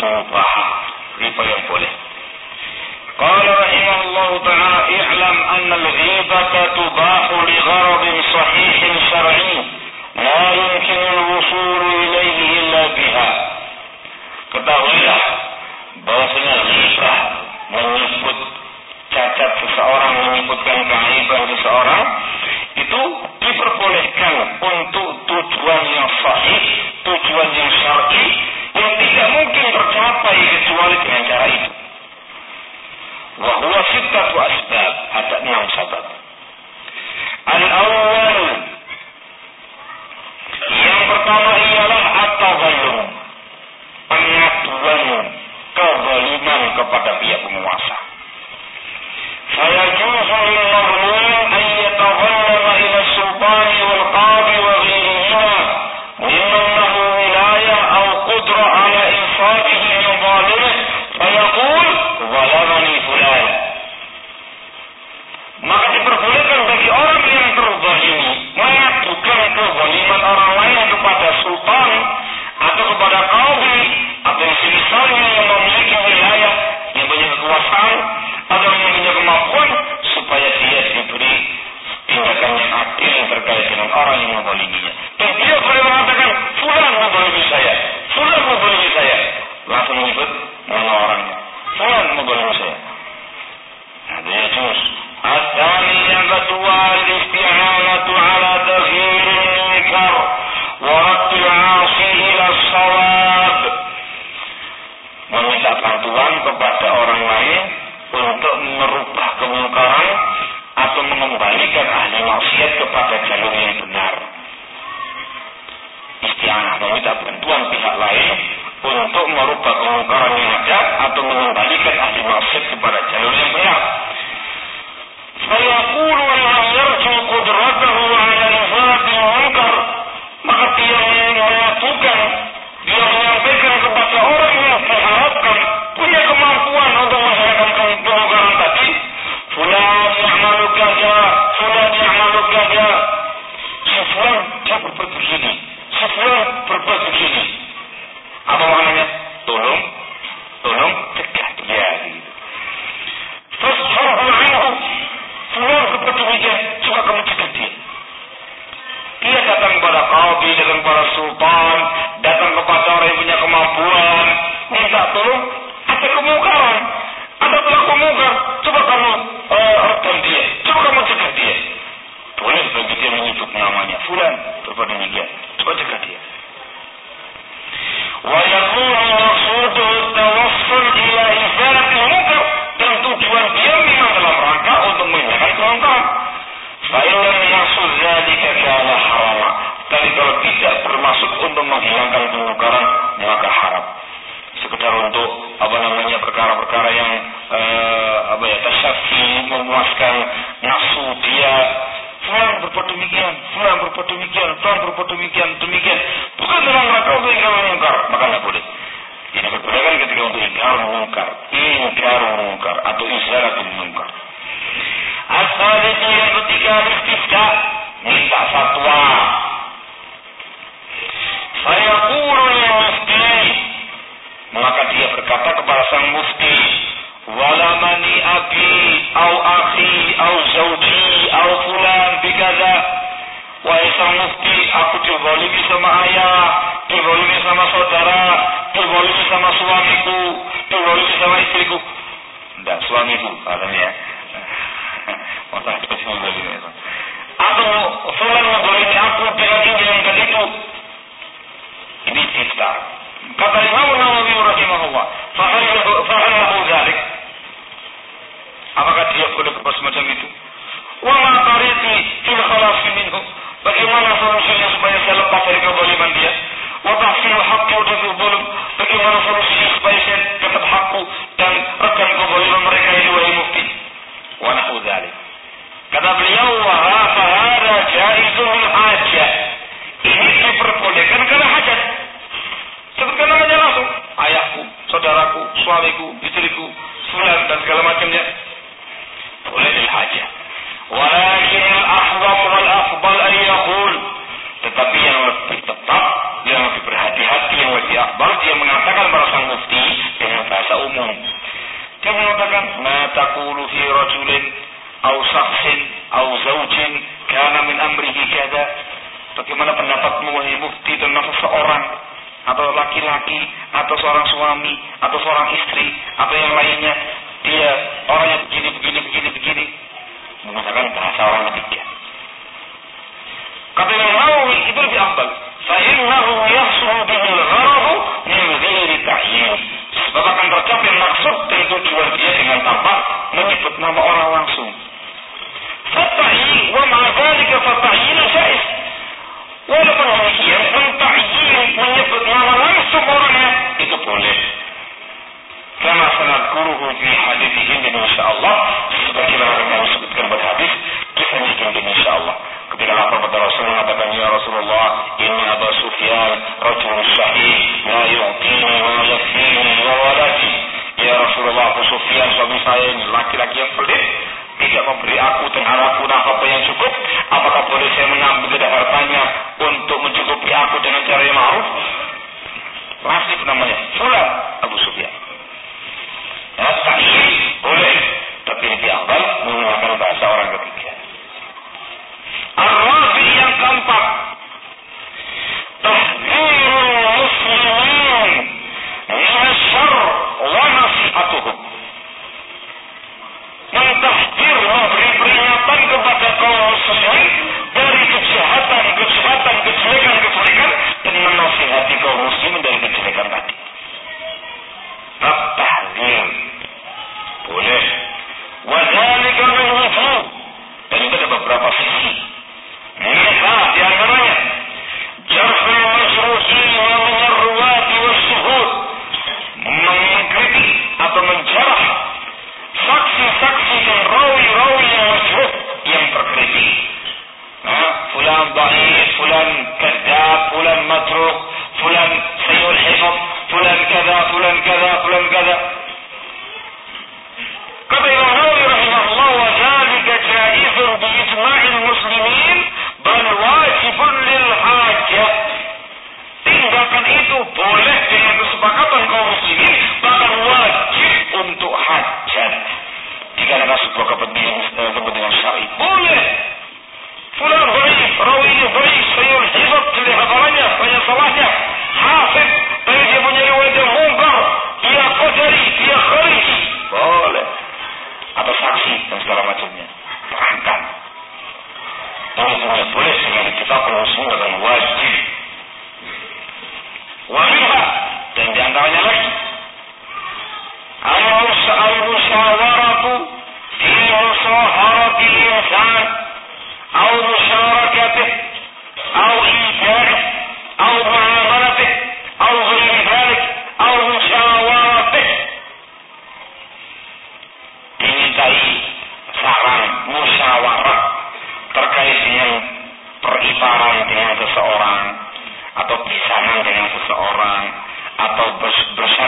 mustahab riba yang boleh. Qala rahimahullahu ta'ala i'lam anna al-ghibata tubahu li gharadin sahihin syar'i la yumkinu al-wusul ilaihi illa biha. Ketahuilah bahwasanya ghibah menyebut cacat seseorang menyebutkan keaiban seseorang itu diperbolehkan untuk tujuan yang sahih, tujuan yang syar'i baik kecuali dengan cara itu. Wahuwa sittatu asbab. Ada enam sebab. Al awal Yang pertama ialah at-tazallum. Pengaduan kezaliman kepada pihak penguasa. Saya juga lil mazlum an yatazallama ila sultani wal qadi wa ghairihima mimman lahu wilaya aw qudra ala insafihi العالمین فیقول ولا seorang ketiga. Kata Imam Nawawi itu lebih afdal. Fa'innahu yahsul bihil gharabu min ghairi ta'yin. Sebab akan tercapai maksud dan tujuan dia dengan tanpa menyebut nama orang langsung. Fata'i wa ma'adhalika fata'yinu jais. Walaupun demikian, menta'yin menyebut nama langsung orangnya itu boleh. Kama sanadkuruhu fi hadithihim insyaallah mungkin insyaallah Ketika lapor kepada Rasul mengatakan, Ya Rasulullah, ini Abu Sufyan, Rajul Sahih, La yu'tini, wa yakfini, wa waladi. Ya Rasulullah, Abu Sufyan, suami saya ini, laki-laki yang pelit, tidak memberi aku dan anakku apa yang cukup, apakah boleh saya mengambil dari hartanya untuk mencukupi aku dengan cara yang ma'ruf? Masih namanya, Fulan Abu Sufyan. Al-musyawaratu fi musaharati insan au musyarakatih au ijarih au muamalatih au ghairi dhalik au musyawaratih dimintai saran musyawarah terkait dengan periparan dengan seseorang atau pisanan dengan seseorang atau bersyarikat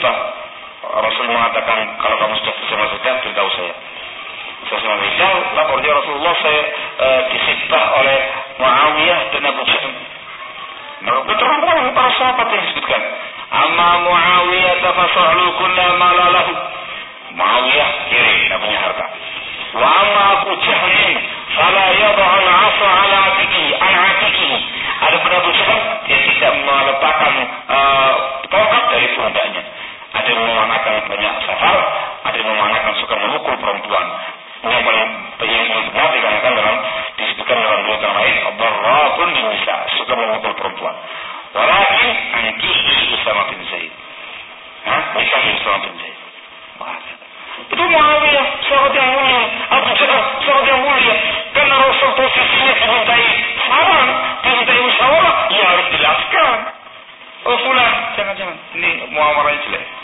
khidbah Rasul mengatakan kalau kamu sudah bisa masukkan beritahu saya. Saya sama lapor dia Rasulullah saya uh, disibah oleh Muawiyah dan Abu Jahal maka terang-terang para sahabat yang disebutkan amma Muawiyah tafasa'lu kulla malalahu Muawiyah kiri punya harta. Wa amma Abu Jahal fala yadha'u al-'asa 'ala 'atikihi an 'atikihi ada Abu Sufyan dia tidak meletakkan uh, tongkat dari pundaknya ada yang memanakan banyak safar ada yang memanakan suka memukul perempuan. Yang paling yang benar dikarenakan dalam disebutkan dalam dua yang lain darratun nisa suka memukul perempuan. Walakin ankihi Usama bin Zaid Hah? Nikah Usama bin Zaid itu Muawiyah sahabat yang mulia. Abu Jahal sahabat yang mulia. Karena Rasul posisinya dimintai saran dimintai musyawarah ya harus dijelaskan. Oh fulan jangan-jangan ini muawarahnya jelek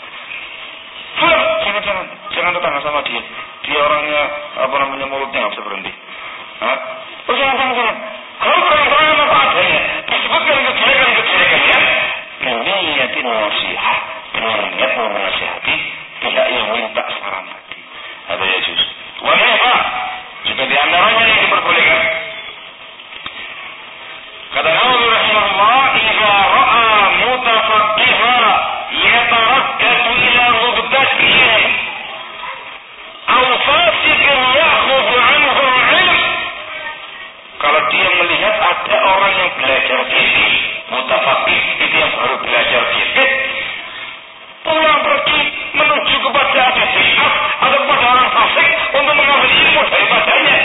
fulan jangan-jangan jangan. Tetangga sama dia. Dia orangnya apa namanya mulutnya nggak bisa berhenti. Hah? oh jangan-jangan jangan kalau terang-terangan apa adanya disebutkan kejelekan-kejelekannya niatin nasihat dengan niat menasihati tidak yang minta saran lagi ada Yesus. Wanita juga di antaranya yang diperbolehkan. Kata Nabi rahimahullah belajar fikih mutafaqih itu yang baru belajar fikih pulang pergi menuju kepada ahli atau kepada orang fasik untuk mengambil ilmu daripadanya.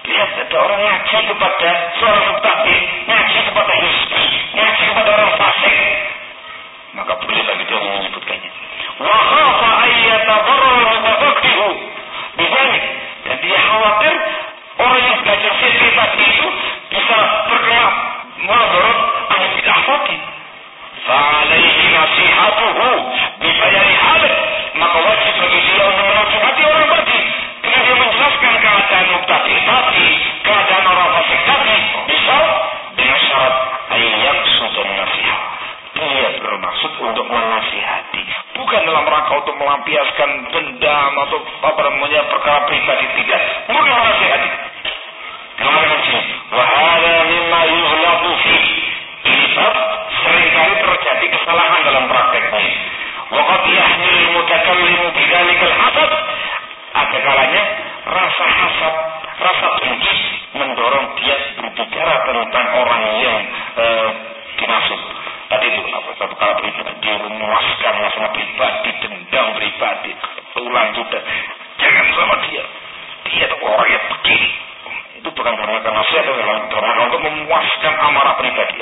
Lihat ada orang ngaji kepada seorang mubtadi, ngaji kepada hizbi, ngaji kepada orang fasik. Maka boleh bagi dia menyebutkannya. Wa khafa ayyatadarra mutafaqihu bidalik. Dan dia khawatir orang yang belajar fikih tadi itu bisa bagi dia untuk menasihati orang. Dengan dia menjelaskan dengan syarat. Dia bermaksud untuk menasihati. Bukan dalam rangka untuk melampiaskan dendam atau apa namanya perkara pribadi. Tidak. Murni menasihati. Kenapa sini? Wahada mimma yughlaqu fi. Ini sering kali terjadi kesalahan dalam prakteknya. Waqad yahmil mutakallimu bidzalikal hasad. Ada kalanya rasa hasad, rasa benci mendorong dia berbicara bicara tentang orang yang eh, dimaksud tadi itu apa satu kala pribadi memuaskan masalah pribadi dendam pribadi ulang sudah jangan sama dia dia orang yang begini itu bukan karena nasihat karena untuk memuaskan amarah pribadi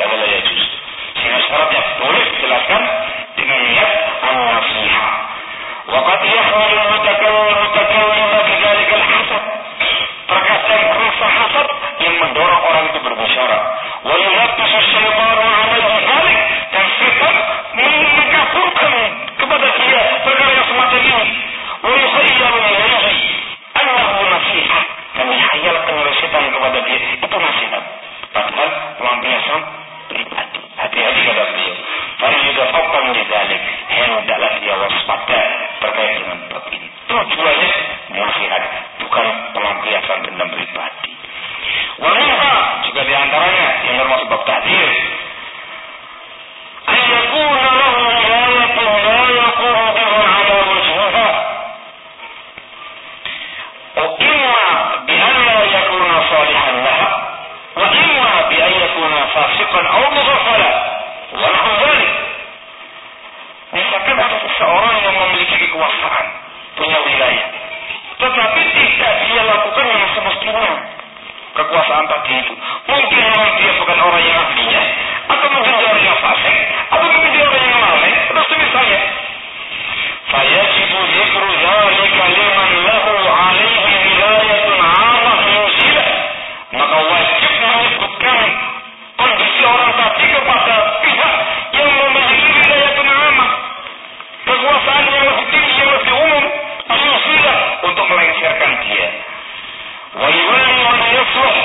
seorang yang memiliki kekuasaan, punya wilayah. Tetapi tidak dia lakukan yang semestinya kekuasaan tadi itu. Mungkin memang dia bukan orang yang ahlinya, atau mungkin dia orang yang fasik, atau mungkin dia orang yang lalai, Terus misalnya, Saya jibu zikru zalika liman lahu alaihi wilayatun amah musila. Maka wajib menyebutkan kondisi orang tadi kepada pihak dia. Wa yuwali man yasluh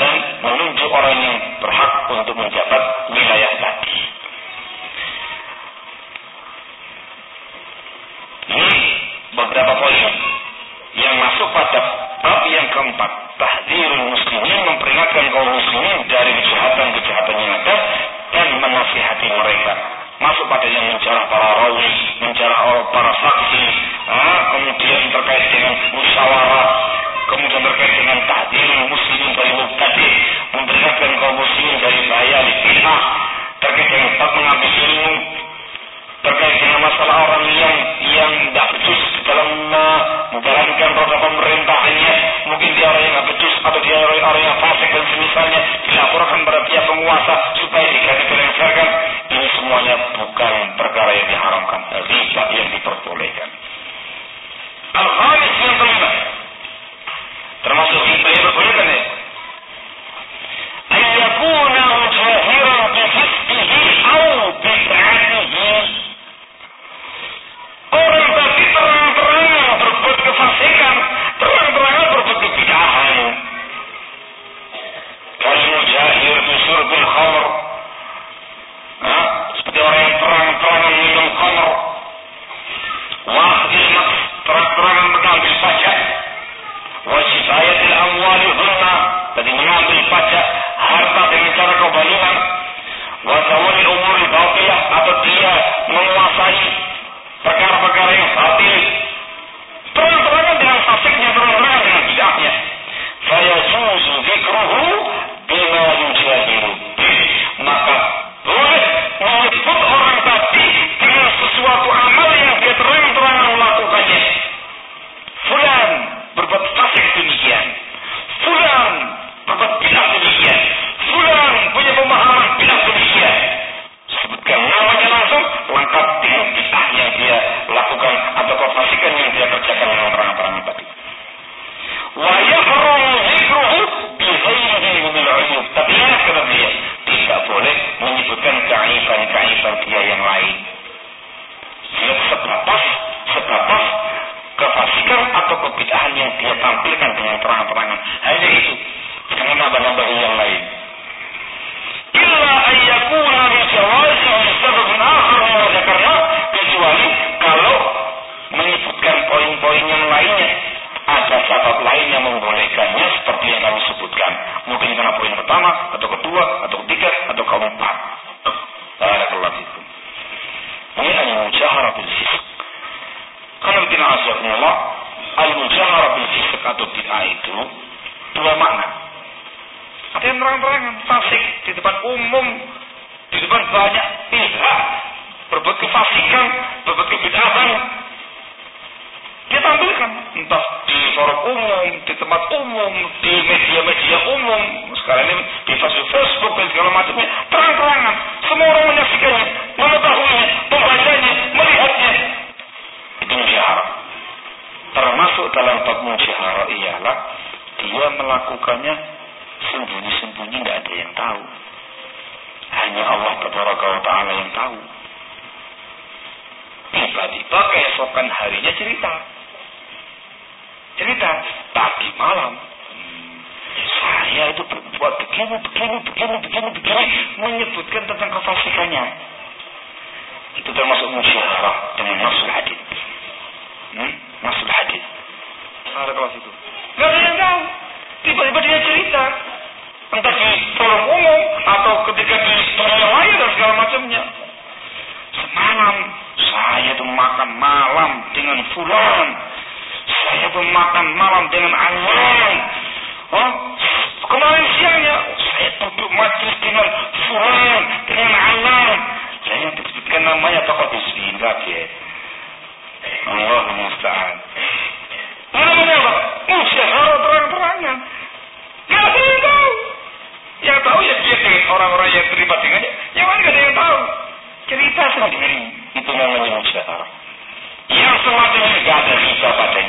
dan menunjuk orang yang berhak untuk menjabat wilayah tadi. Ini beberapa poin yang masuk pada bab yang keempat. Tahdirul muslimin memperingatkan kaum muslimin dari kejahatan-kejahatan yang ada dan menasihati mereka. Masuk pada yang menjarah para rawi menjarah para saksi ah, kemudian menjalankan roda pemerintahannya mungkin dia orang yang becus atau dia orang, yang fasik dan semisalnya dilaporkan pada pihak penguasa supaya diganti dilengsarkan ini semuanya bukan perkara yang diharamkan riba yang diperbolehkan. Al-Khamis yang kelima. Termasuk riba yang life sebutkan. Mungkin karena poin pertama, atau kedua, atau ketiga, atau keempat. Barakallahu fikum. Ini al-mujaharah bil fisq. Karena kita asyafullah, al-mujaharah bil fisq atau bid'ah itu dua makna. Ada yang terang-terangan fasik di depan umum, di depan banyak pihak berbuat kefasikan, berbuat kebid'ahan. Dia tampilkan entah di forum umum, di tempat umum, di media-media umum, sekarang ini di Facebook, dan segala macamnya, terang-terangan. Semua orang menyaksikannya, mengetahuinya, membacanya, melihatnya. Itu musyawarah. Termasuk dalam bab musyawarah ialah dia melakukannya sembunyi-sembunyi nggak ada yang tahu. Hanya Allah Taala yang tahu. Tiba-tiba keesokan harinya cerita. Cerita tadi malam. Hmm, saya itu berbuat begini, begini, begini, begini, begini. Menyebutkan tentang kefasikannya. Itu termasuk musyawarah dengan masul hadis. Hmm? Masul hadis. Ada kelas itu. Gak ada yang tahu. Tiba-tiba dia cerita. Entah di forum umum atau ketika di dunia lain dan segala macamnya. Semalam saya tuh makan malam dengan fulan. Saya makan malam dengan Allah. Oh, kemarin siangnya saya duduk majlis dengan fulan, dengan Allah. Saya disebutkan namanya tokoh bismillah ya. Allah musta'an. Namanya apa? Musyawarah terang-terangan. Gak ada yang tahu. Yang tahu ya dia dengan orang-orang yang terlibat dengannya. Yang mana gak ada yang tahu. Cerita sendiri. Itu namanya musyawarah. Yang semacam ini gak ada riba padanya.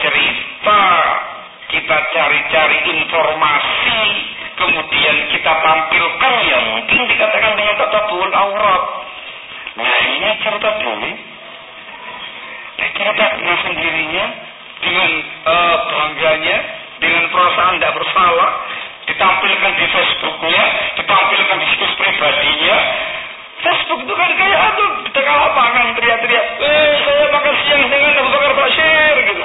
Cerita, kita cari-cari informasi, kemudian kita tampilkan ya mungkin dikatakan dengan tata bulan aurat. Nah, ini cerita. Nah, cerita dengan sendirinya, dengan uh, bangganya, dengan perasaan tidak bersalah, ditampilkan di Facebooknya, ditampilkan di situs pribadinya. Facebook itu kan kayak aduh kita kalah makan teriak-teriak, eh saya makan siang dengan Abu Bakar Bashir gitu.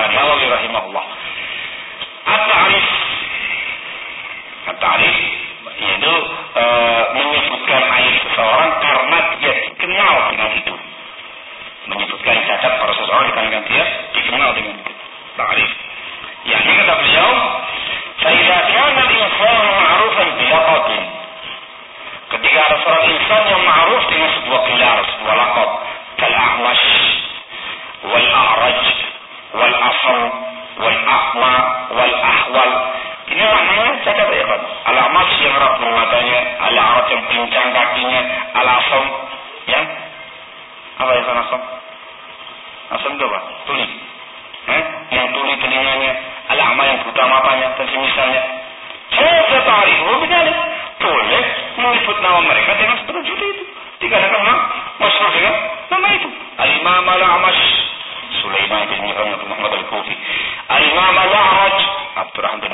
kata Nawawi rahimahullah. At-ta'rif At-ta'rif yaitu e, menyebutkan aib seseorang karena dia dikenal dengan itu. Menyebutkan cacat pada seseorang dikarenakan dia dikenal dengan itu. Ta'rif. Yang ini kata beliau, "Faiza kana al-insanu ma'rufan bi laqabin." Ketika ada seorang insan yang ma'ruf dengan sebuah gelar, sebuah laqab, asam a'ma wal ahwal ini namanya cacat ya kan al-amas yang rapuh matanya al-a'raj yang pincang kakinya al-asam yang apa ya asam asam itu apa? Tuli. Eh? yang tuli telinganya al-a'ma yang buta matanya dan semisalnya saya tarik begini. Boleh menyebut nama mereka dengan seperti itu. Dikarenakan nama masyhur dengan nama itu. Al-imam al-amash Sulaiman bin Mihran bin Muhammad al-Kufi al-imam al-a'raj Abdurrahman bin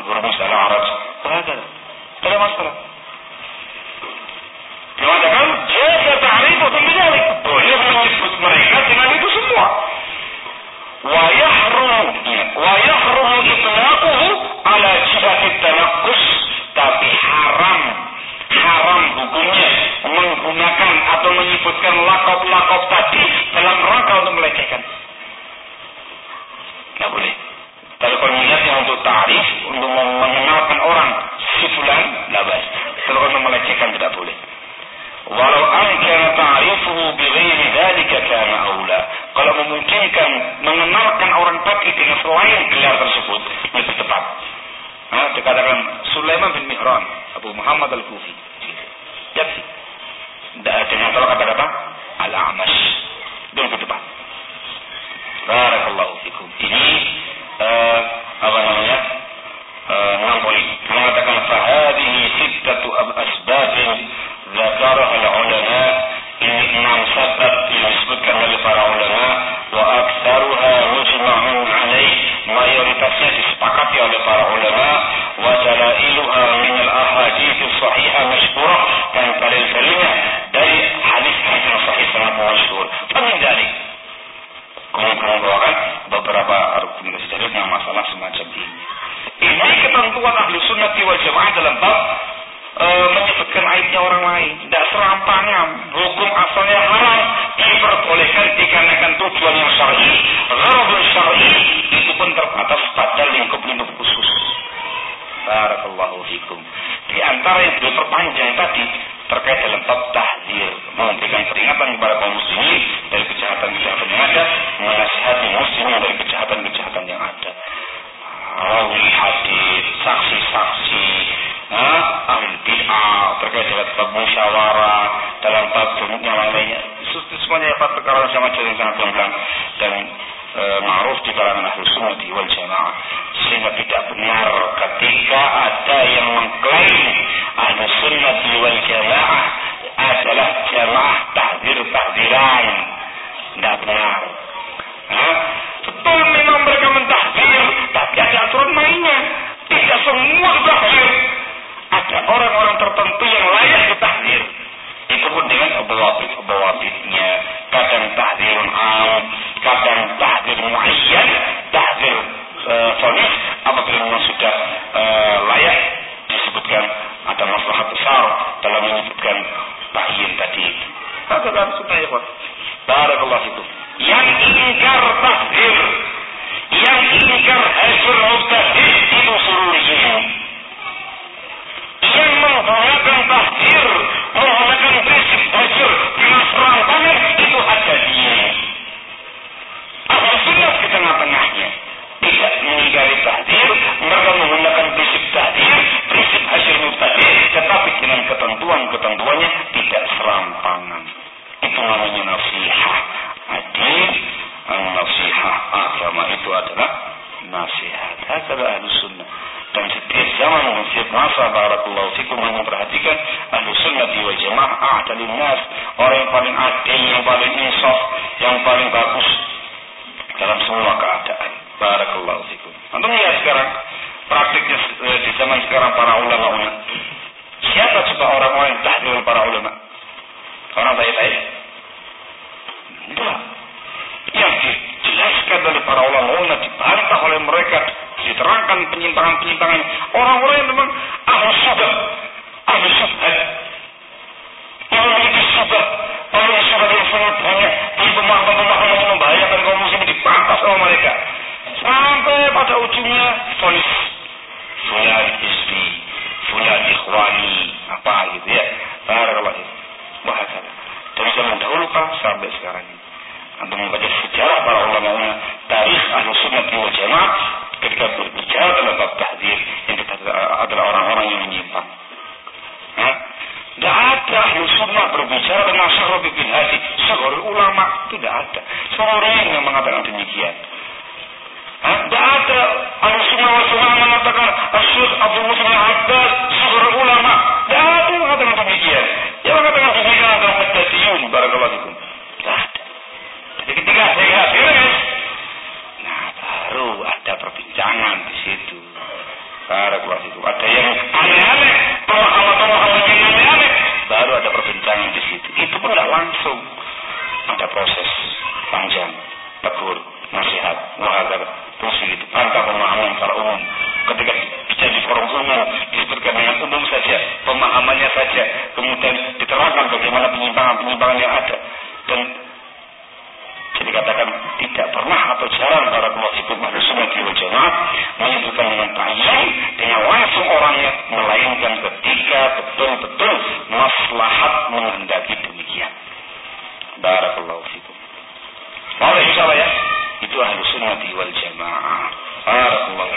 semuanya empat perkara sangat yang sangat gamblang dan e, ma'ruf di kalangan ahli sunnah wal jamaah. Sehingga tidak benar ketika ada yang mengklaim ahli sunnah wal jamaah adalah jamaah tahdir tahdiran tidak benar. Betul memang mereka mentahdir tapi ada aturan mainnya. Tidak semua tahdir ada orang-orang tertentu yang layak ditahdir. Pun dengan bawabit-bawabitnya. Kadang tahdirun am, kadang tahdir muayyan, tahdir sonis, uh, apabila memang sudah uh, layak disebutkan ada masalah besar dalam menyebutkan tahyin tadi. Kata kan sunnah ya Pak. Barakallah itu. Yang ingkar tahdir, yang ingkar hajur mustahil itu sururiyin yang menggunakan tahdir, mengingkari tahdir, mereka menggunakan prinsip tahdir, prinsip hasil mutadir, tetapi dengan ketentuan-ketentuannya tidak serampangan. Itu namanya nasihat. Adil, nasihat agama itu adalah nasihat. Hakala ahlu sunnah dan setiap zaman dan setiap masa barakallahu fikum memperhatikan ahlu sunnah wa jamaah a'dalin nas orang yang paling adil yang paling insaf yang paling bagus dalam semua keadaan barakallahu fikum. Antum lihat sekarang praktiknya eh, di zaman sekarang para ulama-ulama. Siapa coba orang-orang yang tahdil para ulama? Orang baik-baik? Enggak. Yang dijelaskan oleh para ulama-ulama dibantah oleh mereka diterangkan penyimpangan-penyimpangan. Orang-orang yang memang ahli syubhat, ahli syubhat, yang memiliki syubhat, ahli syubhat yang sangat banyak. Di pemahaman-pemahaman yang membahayakan kaum muslim dipangkas sama mereka sampai pada ujungnya fonis namanya saja. Kemudian diterangkan bagaimana penyimpangan-penyimpangan yang ada. Dan jadi katakan tidak pernah atau jarang para kelompok manusia di jemaah menyebutkan dengan tayyib dengan langsung orangnya melainkan ketika betul-betul maslahat menghendaki demikian. Barakallahu fikum. Mari insyaallah ya. Itu ahlu sunnati wal jamaah. Barakallahu.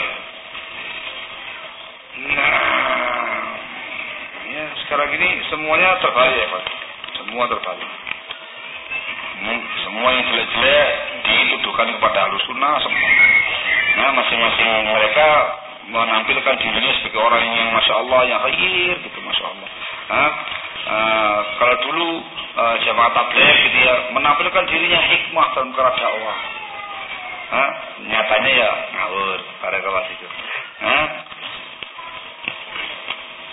Nah. Oleh semuanya terbalik ya Pak. Semua terbalik. Hmm, semua yang jelek-jelek dituduhkan kepada halus sunnah semua. Nah, masing-masing mereka menampilkan dirinya sebagai orang yang masya Allah yang khair gitu masya Allah. Nah, uh, kalau dulu uh, jamaah tabligh gitu ya menampilkan dirinya hikmah dalam kerap dakwah. Nah, nyatanya ya ngawur pada kelas itu. Nah,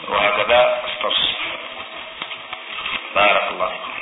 وهكذا استصف بارك الله فيكم.